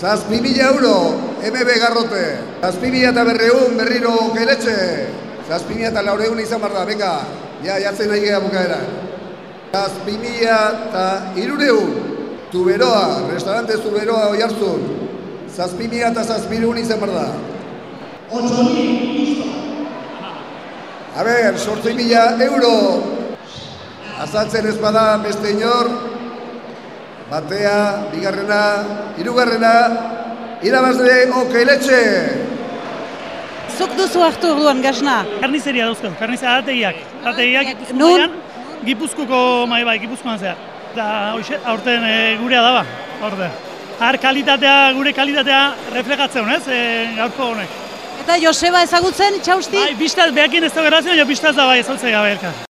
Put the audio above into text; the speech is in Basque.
Zazpi mila euro, MB garrote. Zazpi mila eta berreun, berriro keletxe. Zazpi mila eta laureun izan bar da, venga. Ja, jatzen nahi geha bukaera. Zazpi mila eta irureun. Tuberoa, restaurante Zuberoa oi hartzun. Zazpi mila eta zazpireun izan bar da. A ber, sortzi mila euro. Azaltzen ez bada beste inor, batea, bigarrena, hirugarrena, irabazle okeletxe. Zuk duzu hartu orduan gazna. Karnizeria dauzko, karnizeria ategiak. Ategiak Nun? Gipuzkoan, Gipuzkoko mai bai, Gipuzkoan zehar. Eta hoxe, aurten e, gurea daba, aurten. Har kalitatea, gure kalitatea reflejatzen, ez, e, gaurko honek. Eta Joseba ezagutzen, txausti? Bai, bistaz, behakin ez da gerrazio, ja bistaz da bai, ez gabe elkar.